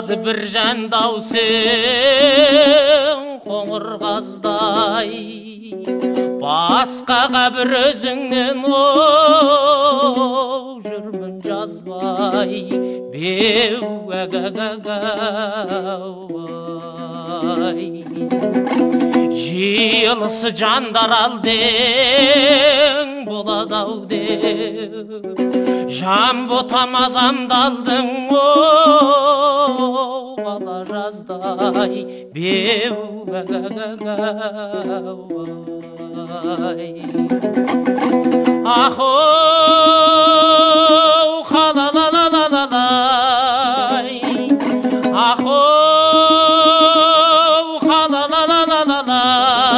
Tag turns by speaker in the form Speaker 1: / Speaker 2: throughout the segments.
Speaker 1: айтады бір жан даусың қоңыр қаздай. Басқаға бір өзіңнен оу жүрмін жазбай. Беу жиылысы жандар алдең болады ау деп жан ботам азамдалдың оу бала жаздай беу ахоу халалалалалай ахоу халалалалалай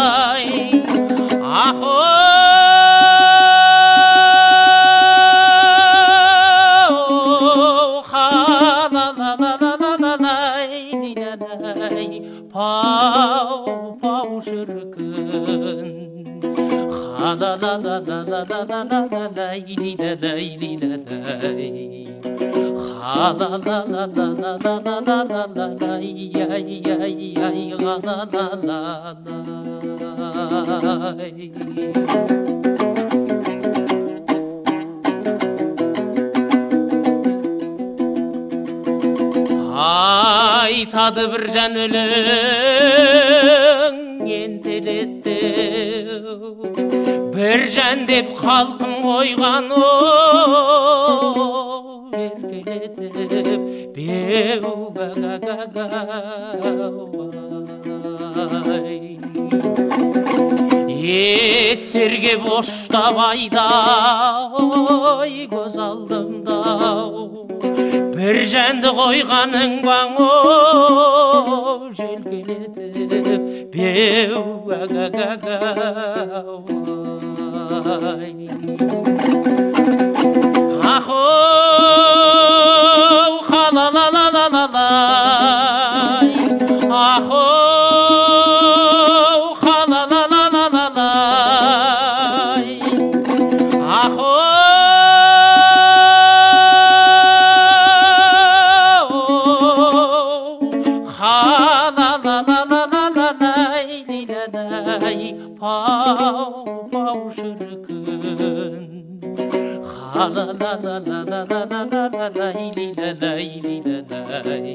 Speaker 1: пау пау шіркін ай ай ай халалалалай айтады бір жан өлең ентелеттеу бір жан деп халқым қойған оу еркелетіп беу есерге боштап айда ой көз алдымда бір жанды қойғаның баң оу желкелетіп беу ахоу халалалалалай ахоу пау пау шіркін халалалалалалай лилалай лилалай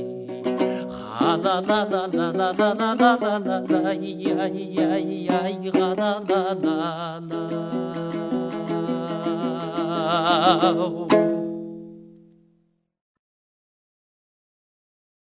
Speaker 1: халалалалалалай ай ай ай халалалалай